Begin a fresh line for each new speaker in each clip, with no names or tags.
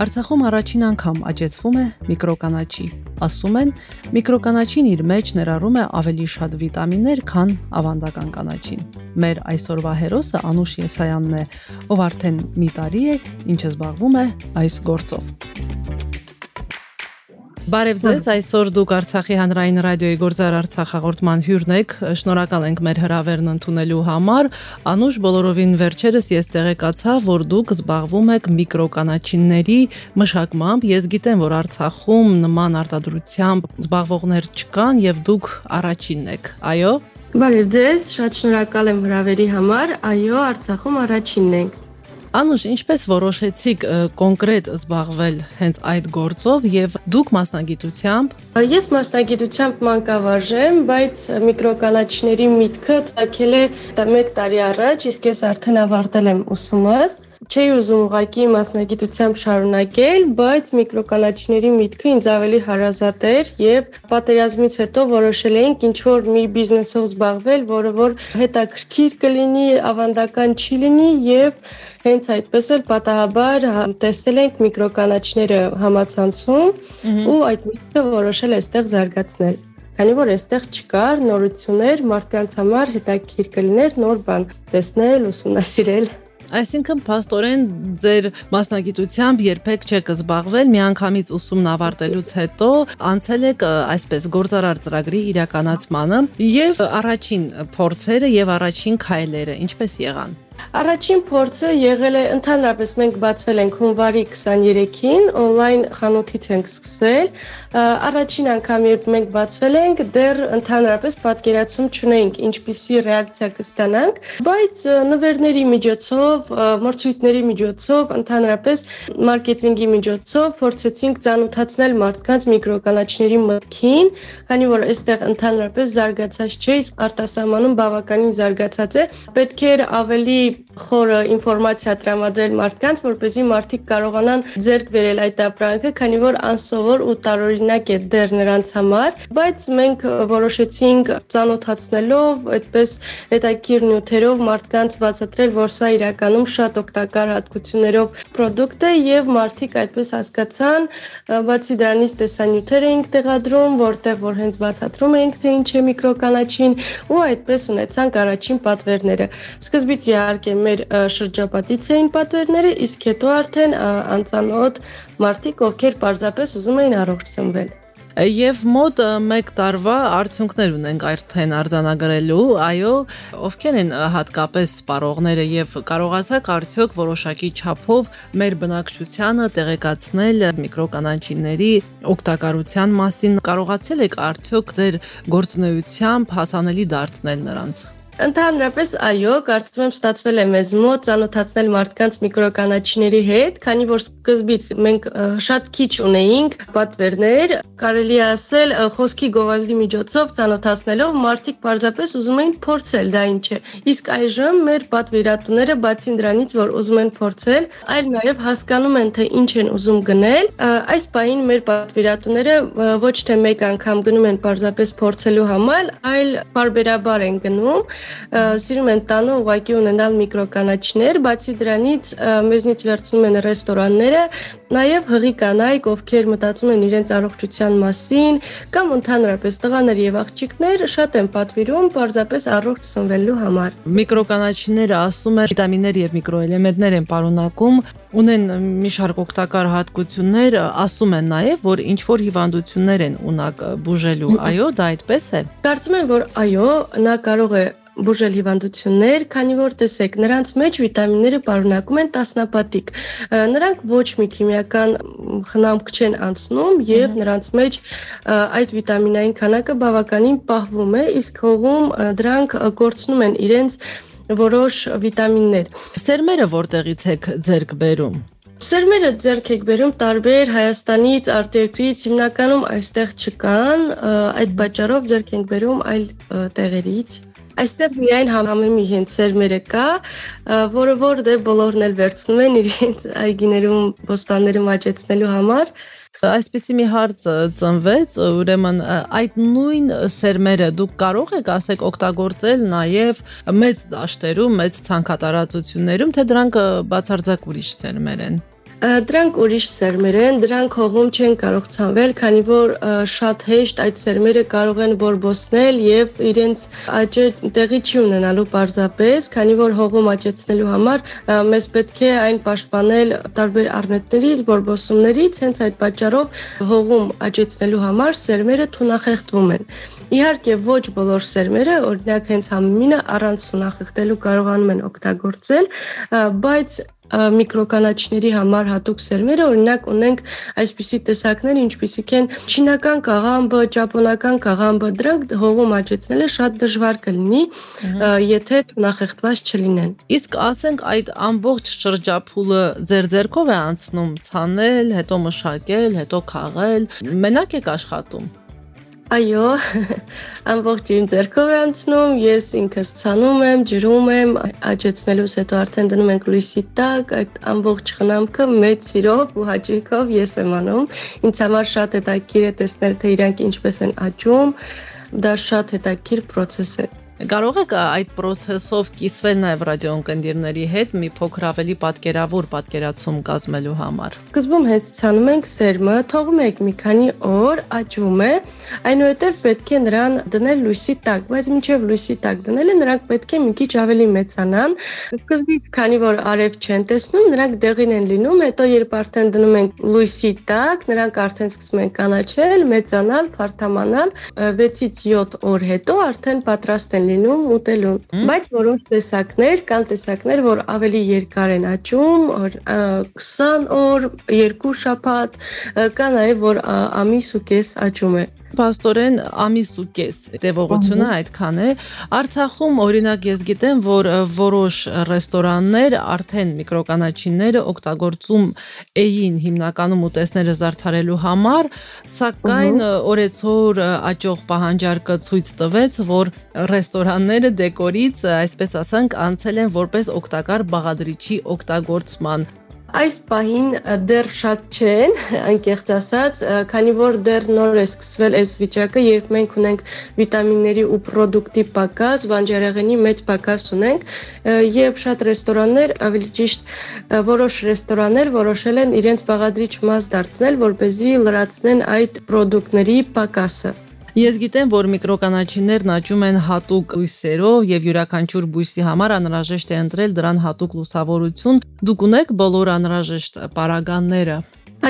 Արցախում առաջին անգամ աճեցվում է միկրոկանաչի։ Ասում են, միկրոկանաչին իր մեջ ներառում է ավելի շատ վիտամիններ, քան ավանդական կանաչին։ Մեր այսօրվա հերոսը Անուշ Եսայանն է, ով արդեն մի տարի է, ինչ զբաղվում է այս գործով։ Բարև ձեզ, այսօր դուք Արցախի հանրային ռադիոյի Գործար Արցախ հաղորդման հյուրն եք։ Շնորհակալ ենք մեր հրավերն ընդունելու համար։ Անուշ բոլորովին վերջերս ես տեղեկացա, որ դուք զբաղվում եք միկրոկանաչինների մշակմամբ։ Ես գիտեմ, որ Արցախում նման արտադրությամբ զբաղվողներ չկան եւ դուք առաջինն եք։ Այո։
Բարև ձեզ, շատ շնորհակալ եմ հրավերի համար։ Այո, Արցախում առաջինն ենք։
Անուշ, ինչպես որոշեցիք կոնկրետ զբաղվել հենց այդ գործով եւ դուք մասնագիտությամբ?
Ես մասնագիտությամբ մանկավարժ եմ, բայց միկրոկանաչների միտքը ցակել է 1 տարի առաջ, իսկ ես արդեն ավարտել եմ ուսումս չէի ուզում ուղակի մասնագիտությամբ շարունակել, բայց միկրոկանաչիների միտքը ինձ ավելի հարազատ էր եւ պատերազմից հետո որոշել էինք ինչ որ մի բիզնեսով զբաղվել, որը որ հետաքրքիր կլինի, ավանդական չի լինի եւ Հենց այդպես էլ պատահաբար տեսել ենք միկրոկանաչները համացանցում ու այդ միտքը որոշել այստեղ զարգացնել քանի որ այստեղ չկար նորություններ, մարդկանց համար հետաքրքիր կլիներ նոր բան տեսնել, ուսումնասիրել։
Այսինքն փաստորեն ձեր մասնագիտությամբ երբեք չեք զբաղվել, միանգամից ուսումն ավարտելուց հետո անցել եք այսպես գործարար ծրագրի իրականացմանը եւ առաջին փորձերը եւ առաջին քայլերը ինչպես եղան։
Առաջին փորձը եղել է ընդհանրապես մենք բացվել ենք հունվարի 23-ին, on-line խանութից ենք սկսել։ Առաջին անգամ երբ մենք բացվել ենք, դեռ ընդհանրապես պատկերացում չունեինք ինչպիսի ռեակցիա կստանանք, բայց նվերների միջոցով, մրցույթների միջոցով, ընդհանրապես մարքեթինգի միջոցով փորձեցինք ծանոթացնել մարդկանց միկրոկանաչների մտքին, քանի որ այստեղ ընդհանրապես զարգացած չէ, արտասահմանում բավականին զարգացած է։ Պետք էր ավելի и խորը ինֆորմացիա տրամադրել մարդկանց, որպեսզի մարդիկ կարողանան ձեռք բերել այդ ապրանքը, քանի որ անսովոր ու տարօրինակ է դեռ նրանց համար, բայց մենք որոշեցինք ծանոթացնելով, այդպես հետաքրքիր նյութերով մարդկանց բացատրել, որ սա իրականում շատ օգտակար հատկություններով ապրանք է եւ մարդիկ այդպես հասկացան, բացի դրանից տեսանյութեր էինք տեղադրում, որտեղ որ հենց բացատրում էինք թե ինչ է միկրոկանաչին ու այդպես ունեցանք առաջին պատվերները։ Սկզբից իհարկե մեր շրջապատից էին պատվերները, իսկ հետո արդեն անծանոթ մարդիկ, ովքեր պարզապես ուզում էին առողջ սնվել
Եվ մոտ 1 տարվա արդյունքներ ունենք արդեն արձանագրելու, այո, ովքեր են հատկապես սպառողները եւ կարողացաք արդյոք որոշակի չափով մեր բնակչությանը տեղեկացնել միկրոկանանչիների օգտակարության մասին, կարողացել եք արդյոք ձեր գործնեությամբ հասանելի դարձնել նրանց։
Ընդհանրապես այո, կարծում եմ ստացվել է մեզ մոտ ցանոթացնել մարդկանց միկրոկանաչիների հետ, քանի որ սկզբից մենք շատ քիչ ունեինք պատվերներ, կարելի է ասել խոսքի գովազդի միջոցով ցանոթացնելով մարդիկ պարզապես ուզում էին փորձել դա ինչ է։ Իսկ այժմ մեր պատվիրատուները բացի դրանից, որ ուզում են փորձել, այլ նաև հասկանում են թե ինչ են ուզում գնել, այս պահին մեր պատվիրատուները ոչ թե մեկ անգամ գնում են պարզապես փորձելու համար, այլ բարբերաբար են գնում սիրում են տանը ուղակի ունենալ միկրոկանաչներ, բացի դրանից մեզնից վերցնում են ռեստորանները, նաև հղի կանայք, ովքեր մտածում են իրենց առողջության մասին, կամ ընդհանրապես տղաներ եւ աղջիկներ շատ են պատվիրում պարզապես առողջ սնվելու համար։
Միկրոկանաչիները ասում են վիտամիններ եւ միկրոէլեմենտներ են պարունակում, ունեն մի շարք օգտակար հատկություններ, ասում են նաև, որ ինչ որ հիվանդություններ են ունակ բուժելու։ Այո, դա այդպես է։
Կարծում եմ, որ այո, նա կարող է բուժել հիվանդություններ, քանի որ տեսեք, նրանց մեջ վիտամինները պարունակում են տասնապատիկ։ Նրանք ոչ մի քիմիական խնամք չեն անցնում եւ նրանց մեջ այդ վիտամինային քանակը բավականին պահվում է, իսկ հողում դրանք կորցնում են իրենց որոշ վիտամիններ։
Սերմերը որտեղից եք ձերկ բերում։
Սերմերը ձեռք եք բերում տարբեր Հայաստանից, արտերկրից, հիմնականում այստեղ չկան, այդ պատճառով ձեռք ենք բերում այլ տեղերից։ Այստեղ միայն համամիմի հենց սերմերը կա, որը որ դե բոլորն էլ վերցնում են իրենց այգիներում, ոստաններում աճեցնելու համար։
Այսպեսի մի հարց ծնվեց, ուրեմն այդ նույն սերմերը դուք կարող եք ասեք օգտագործել նաև մեծ դաշտերում, մեծ ցանկատարածություններում, թե դրանք բացարձակ ուրիշ սերմեր են։
Դրանք ուրիշ սերմեր են, դրանք հողում չեն կարող ցանվել, քանի որ շատ հեշտ այդ սերմերը կարող են բորբոսնել եւ իրենց աճը տեղի չի ունենալու պարզապես, քանի որ հողում աճեցնելու համար մեզ պետք է այն պաշտպանել տարբեր առնետներից, բորբոսումներից, հենց այդ պատճառով հողում աճեցնելու համար սերմերը թունախեղտվում են։ Իհարկե ոչ բոլոր սերմերը, օրինակ հենց համինը առանց սունախեղտելու կարողանում են օգտագործել, բայց միկրոկանաչիների համար հատուկ սերմերը, օրինակ ունենք այսպիսի տեսակներ, ինչպիսիք են չինական կաղամբը, ճապոնական կաղամբը, դրանք հողում աճեցնելը շատ դժվար կլինի, եթե նախեղտված չլինեն։
Իսկ ասենք այդ ամբողջ շրջափուլը ձեր ձեռքով է անցնում ցանել, հետո մշակել, հետո քաղել, մենակ եք աշխատում։
Այո, ամբողջին ձեռքով է անցնում, ես ինքս ցանում եմ, ջրում եմ, աճեցնելուց հետո արդեն դնում ենք լույսի տակ, այդ ամբողջ խնամքը մեծ սիրով ու հաճույքով ես եմ անում։ Ինձ համար շատ հետաքրքիր է տեսնել, թե իրանք ինչպես են աճում։ Դա շատ հետաքրքիր process է։
Կարող եք այդ process-ով կիսվել նաև ռադիոընկերների հետ մի փոքր ավելի պատկերավոր պատկերացում կազմելու համար։
Սկզբում հենց ցանում ենք սերմը, թողում ենք մի քանի օր, աճում է, այնուհետև պետք է նրան դնել լույսի տակ, բայց մինչև լույսի տակ դնելը նրանք պետք է մի քիչ ավելի մեծանան։ Սկզբից, քանի որ արև չեն տեսնում, նրանք դեղին են լինում, հետո երբ արդեն դնում ենք լույսի տակ, նրանք արդեն սկսում են կանաչել, մեծանալ, փարթամանալ, 6-ից 7 օր հետո արդեն պատրաստ են լինում ուտելուն։ Բայց որոշ տեսակներ կան տեսակներ, որ ավելի երկար են աճում, 20 օր, 2 շաբաթ, կա նաև որ ամիս ու կես աճում է։
Պաստորեն ամիս ու կես տևողությունը այդքան է։ Արցախում օրինակ ես գիտեմ, որ որոշ ռեստորաններ արդեն միկրոկանաչիները օգտագործում էին հիմնականում ուտեստները զարդարելու համար, սակայն օրեցօր աճող պահանջարկը ցույց տվեց, որ ռեստորանները դեկորից, այսպես ասենք, անցել են որպես օգտակար բաղադրիչի օգտագործման
Այս պահին դեռ շատ չեն, անկեղծ ասած, քանի որ դեռ նոր է սկսվել այս վիճակը, երբ մենք ունենք վիտամինների ու պրոդուկտի պակաս, բանջարեղենի մեծ պակաս ունենք, եւ շատ ռեստորաններ, ավելի ճիշտ որոշ ռեստորաններ որոշել են իրենց բաղադրիչ մաս դարձնել, որ เป զի լրացնեն այդ պրոդուկտների պակասը։
Ես գիտեմ, որ միկրոկանաչիներն աճում են հատուկ բույսերով եւ յուրաքանչյուր բույսի համար անհրաժեշտ է ընտրել դրան հատուկ լուսավորություն։ Դուք ունեք բոլոր անհրաժեշտ պարագանները։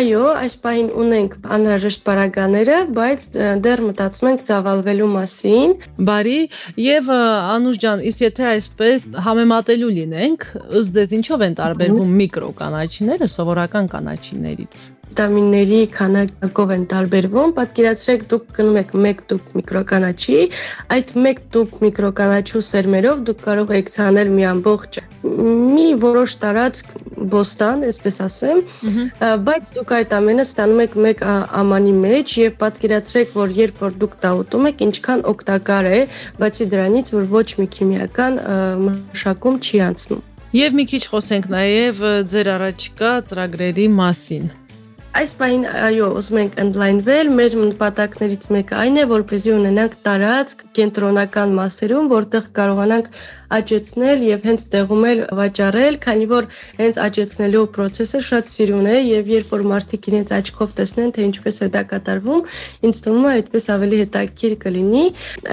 Այո, այս պահին ունենք անհրաժեշտ պարագաները, բայց դեռ մտածում ենք ծավալվելու մասին։
Բարի, եւ Անուշ ջան, իսկ եթե այսպես համեմատելու լինենք, ըստ ձեզ ինչով են տարբերվում միկրոկանաչիները սովորական կանաչիներից
վիտամինների քանակով են տարբերվում։ Պատկերացրեք, դուք գնում եք 1 տուփ միկրոկանաչի, այդ 1 տուփ միկրոկանաչու սերմերով դուք կարող եք ցանել մի ամբողջ մի որոշ տարածք բոստան, այսպես ասեմ, բայց դուք այդ ամենը ստանում եք մեկ ամանի մեջ եւ պատկերացրեք, որ երբ որ դուք դա ուտում եք, ինչքան օգտակար է, բացի դրանից, որ ոչ մի քիմիական մշակում չի անցնում։
Եվ մի քիչ խոսենք նաև ձեր առաջկա ծրագրերի մասին։
Այս բային այո, ուզում ենք ընդլայնվել, մեր նպատակներից մեկը այն է, որպեսզի ունենանք տարածք կենտրոնական մասերում, որտեղ կարողանանք աճեցնել եւ հենց տեղում էլ վաճառել, քանի որ հենց աճեցնելու process-ը շատ սիրուն է եւ երբ որ մարդիկ իրենց աչքով տեսնեն, թե ինչպես է դա կատարվում, ինձ թվում է այդպես ավելի հետաքրքիր կլինի։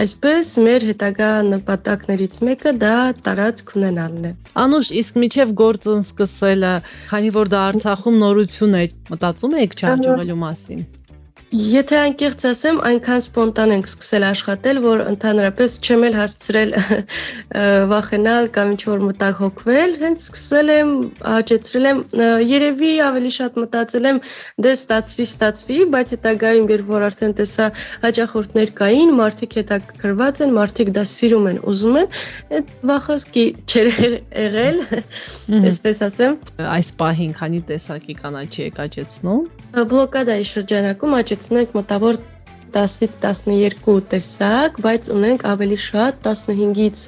Այսպես մեր հետագա նպատակներից մեկը դա տարածք ունենալն է։
Անուշ, իսկ միջև գործն սկսելը, քանի որ դա Արցախում նորություն է, մտածում եք չարժողելու մասին։
Եթե անկեղծ ասեմ, այնքան սպոնտան ենք սկսել աշխատել, որ ընդհանրապես չեմ էլ հասցրել վախենալ կամ ինչ որ մտակ հոգվել, հենց սկսել եմ, հաճեցրել եմ, երևի ավելի շատ մտածել եմ, դե ստացվի, ստացվի, բայց հետագայում երբ որ արդեն տեսա հաճախորդներ կային, մարդիկ հետաքրված են, մարդիկ դա սիրում են, ուզում են, այդ վախս კი չեր եղել, այսպես ասեմ։
Այս պահին քանի տեսակի կանաչի եք աճեցնում
բլոկադայի շրջանակում աճեցնում ենք մոտավոր 10-ից 12 տեսակ, բայց ունենք ավելի շատ 15-ից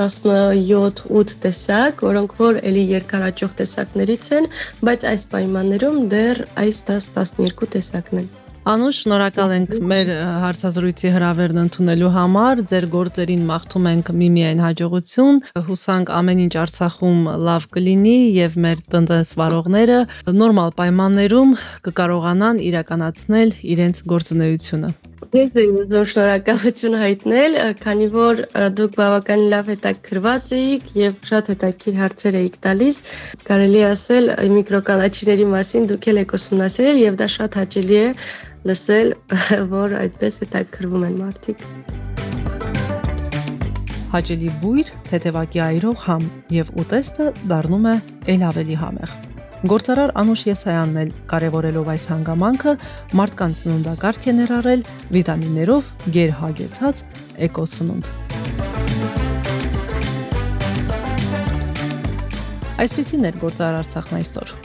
17-8 տեսակ, որոնք որ էլի երկարաճող տեսակներից են, բայց այս պայմաններում դեռ այս 10-12 տեսակն են։
Անուշ, շնորհակալ ենք մեր հարցազրույցի հրավերն ընդունելու համար։ Ձեր գործերին մաղթում ենք միմիայն հաջողություն։ Հուսանք ամեն ինչ Արցախում լավ կլինի եւ մեր տնտեսվարողները նորմալ պայմաններում կկարողանան իրականացնել իրենց գործունեությունը։
Ես ուզում շնորհակալություն հայտնել, քանի որ դուք բավականին լավ հետաքրված էիք եւ շատ հետաքրքիր հարցեր էիք տալիս։ Կարելի ասել միկրոկանաչիների մասին դուք եք ուսումնասիրել եւ դա շատ հաճելի է լսել, որ այդպես հետաքրվում են մարդիկ։
Հաճելի բույր, թեթևակի այրող համ եւ ուտեստը դառնում է ել ավելի համեղ։ Գործարար Անուշ Եսայանն էլ կարևորելով այս հանգամանքը մարդկանց սննդակարգ է ներառել վիտամիններով գերհագեցած էկոսնունդ։ Այսպեսին էր գործարար Արցախն այսօր։